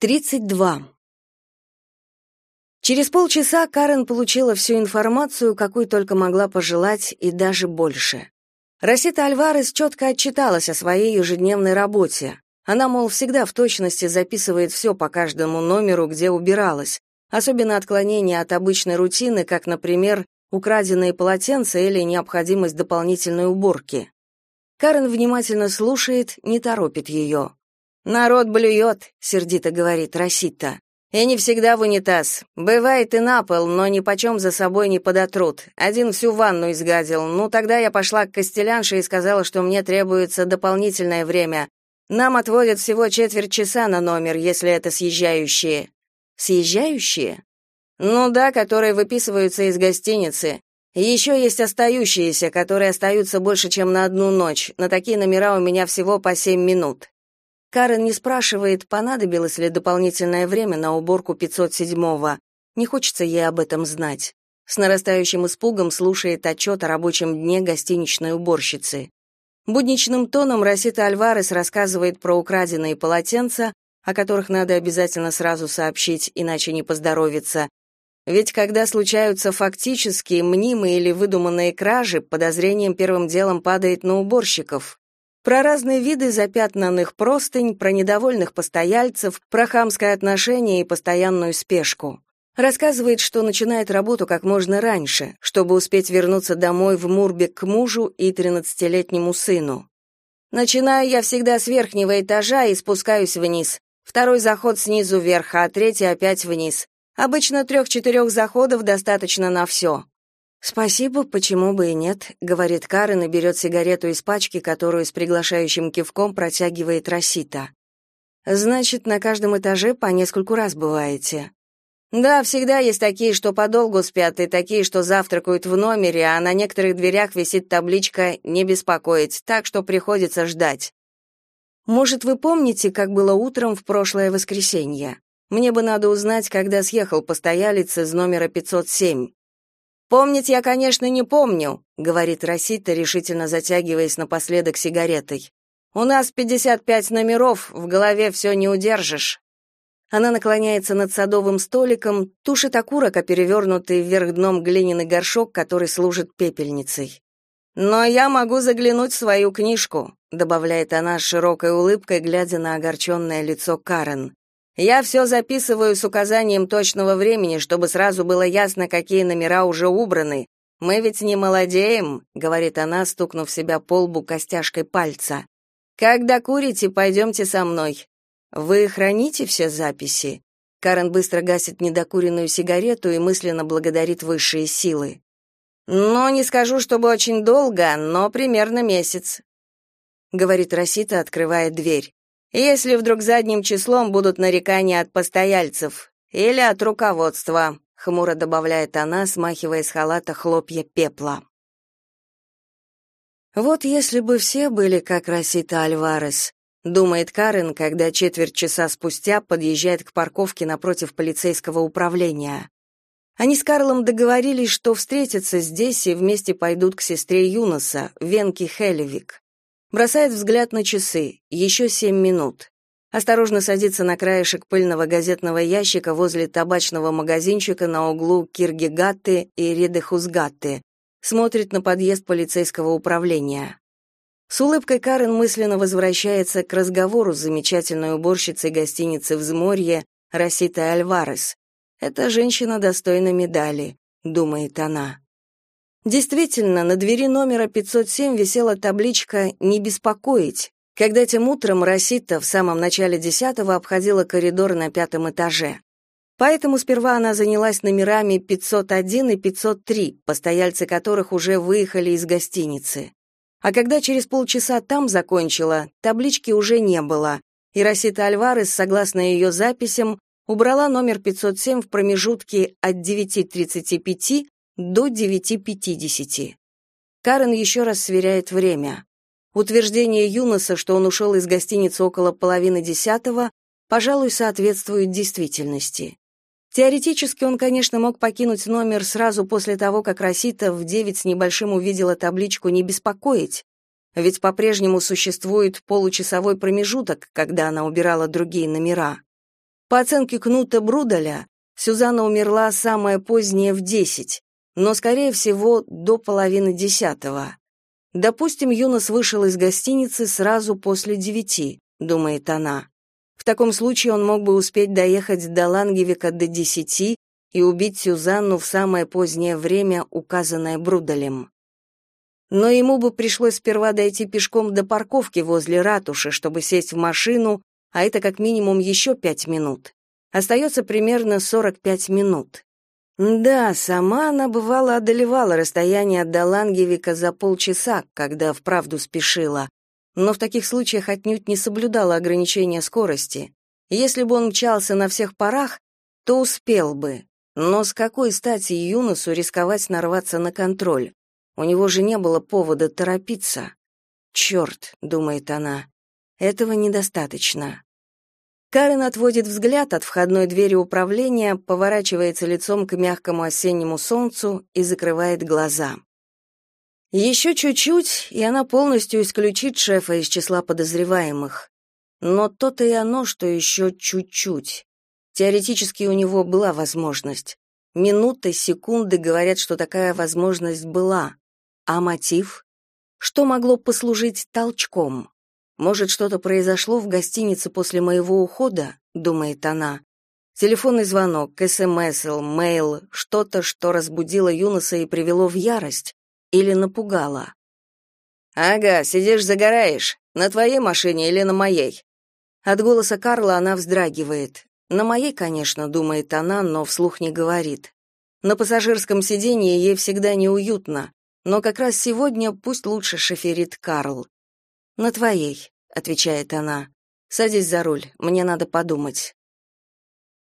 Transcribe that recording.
32. Через полчаса Карен получила всю информацию, какую только могла пожелать, и даже больше. Росита Альварес четко отчиталась о своей ежедневной работе. Она, мол, всегда в точности записывает все по каждому номеру, где убиралась, особенно отклонения от обычной рутины, как, например, украденные полотенца или необходимость дополнительной уборки. Карен внимательно слушает, не торопит ее. «Народ блюет», — сердито говорит Росита. «И не всегда в унитаз. Бывает и на пол, но ни почем за собой не подотрут. Один всю ванну изгадил. Ну, тогда я пошла к костелянше и сказала, что мне требуется дополнительное время. Нам отводят всего четверть часа на номер, если это съезжающие». «Съезжающие?» «Ну да, которые выписываются из гостиницы. Еще есть остающиеся, которые остаются больше, чем на одну ночь. На такие номера у меня всего по семь минут. Карен не спрашивает, понадобилось ли дополнительное время на уборку 507-го. Не хочется ей об этом знать. С нарастающим испугом слушает отчет о рабочем дне гостиничной уборщицы. Будничным тоном Росита Альварес рассказывает про украденные полотенца, о которых надо обязательно сразу сообщить, иначе не поздоровится. Ведь когда случаются фактические, мнимые или выдуманные кражи, подозрением первым делом падает на уборщиков. Про разные виды запятнанных простынь, про недовольных постояльцев, про хамское отношение и постоянную спешку. Рассказывает, что начинает работу как можно раньше, чтобы успеть вернуться домой в Мурбек к мужу и 13-летнему сыну. Начинаю я всегда с верхнего этажа и спускаюсь вниз. Второй заход снизу вверх, а третий опять вниз. Обычно трех-четырех заходов достаточно на все. «Спасибо, почему бы и нет», — говорит Карен и берет сигарету из пачки, которую с приглашающим кивком протягивает Росита. «Значит, на каждом этаже по нескольку раз бываете?» «Да, всегда есть такие, что подолгу спят, и такие, что завтракают в номере, а на некоторых дверях висит табличка «Не беспокоить», так что приходится ждать». «Может, вы помните, как было утром в прошлое воскресенье? Мне бы надо узнать, когда съехал постоялец из номера 507». Помнить я, конечно, не помню, говорит Росита, решительно затягиваясь напоследок сигаретой. У нас 55 номеров, в голове все не удержишь. Она наклоняется над садовым столиком, тушит окурок, а перевернутый вверх дном глиняный горшок, который служит пепельницей. «Но я могу заглянуть в свою книжку», — добавляет она с широкой улыбкой, глядя на огорченное лицо Карен. Я все записываю с указанием точного времени, чтобы сразу было ясно, какие номера уже убраны. Мы ведь не молодеем, говорит она, стукнув себя по лбу костяшкой пальца. Когда курите, пойдемте со мной. Вы храните все записи? Карен быстро гасит недокуренную сигарету и мысленно благодарит высшие силы. Но не скажу, чтобы очень долго, но примерно месяц, говорит Росита, открывая дверь. Если вдруг задним числом будут нарекания от постояльцев или от руководства, хмуро добавляет она, смахивая с халата хлопья пепла. Вот если бы все были как Росита Альварес, думает Карен, когда четверть часа спустя подъезжает к парковке напротив полицейского управления. Они с Карлом договорились, что встретятся здесь и вместе пойдут к сестре Юноса, Венке Хелевик. Бросает взгляд на часы. Еще семь минут. Осторожно садится на краешек пыльного газетного ящика возле табачного магазинчика на углу Киргигатты и Редехузгатты. Смотрит на подъезд полицейского управления. С улыбкой Карен мысленно возвращается к разговору с замечательной уборщицей гостиницы «Взморье» Роситой Альварес. «Эта женщина достойна медали», — думает она. Действительно, на двери номера 507 висела табличка «Не беспокоить», когда тем утром Росита в самом начале десятого обходила коридор на пятом этаже. Поэтому сперва она занялась номерами 501 и 503, постояльцы которых уже выехали из гостиницы. А когда через полчаса там закончила, таблички уже не было, и Росита Альварес, согласно ее записям, убрала номер 507 в промежутке от 9.35 до 9.50. Карен еще раз сверяет время. Утверждение Юноса, что он ушел из гостиницы около половины десятого, пожалуй, соответствует действительности. Теоретически он, конечно, мог покинуть номер сразу после того, как Росита в девять с небольшим увидела табличку «Не беспокоить», ведь по-прежнему существует получасовой промежуток, когда она убирала другие номера. По оценке Кнута Брудаля, Сюзанна умерла самое позднее в десять, но, скорее всего, до половины десятого. Допустим, Юнос вышел из гостиницы сразу после девяти, думает она. В таком случае он мог бы успеть доехать до Лангевика до десяти и убить Сюзанну в самое позднее время, указанное Брудалем. Но ему бы пришлось сперва дойти пешком до парковки возле ратуши, чтобы сесть в машину, а это как минимум еще пять минут. Остается примерно 45 минут. Да, сама она бывало одолевала расстояние до Лангевика за полчаса, когда вправду спешила, но в таких случаях отнюдь не соблюдала ограничения скорости. Если бы он мчался на всех парах, то успел бы. Но с какой стати Юносу рисковать нарваться на контроль? У него же не было повода торопиться. «Черт», — думает она, — этого недостаточно. Карен отводит взгляд от входной двери управления, поворачивается лицом к мягкому осеннему солнцу и закрывает глаза. Еще чуть-чуть, и она полностью исключит шефа из числа подозреваемых. Но то-то и оно, что еще чуть-чуть. Теоретически у него была возможность. Минуты, секунды говорят, что такая возможность была. А мотив? Что могло послужить толчком? Может, что-то произошло в гостинице после моего ухода, думает она. Телефонный звонок, СМС, мейл, что-то, что разбудило Юноса и привело в ярость или напугало. Ага, сидишь загораешь. На твоей машине или на моей? От голоса Карла она вздрагивает. На моей, конечно, думает она, но вслух не говорит. На пассажирском сиденье ей всегда неуютно, но как раз сегодня пусть лучше шоферит Карл. «На твоей», — отвечает она. «Садись за руль, мне надо подумать».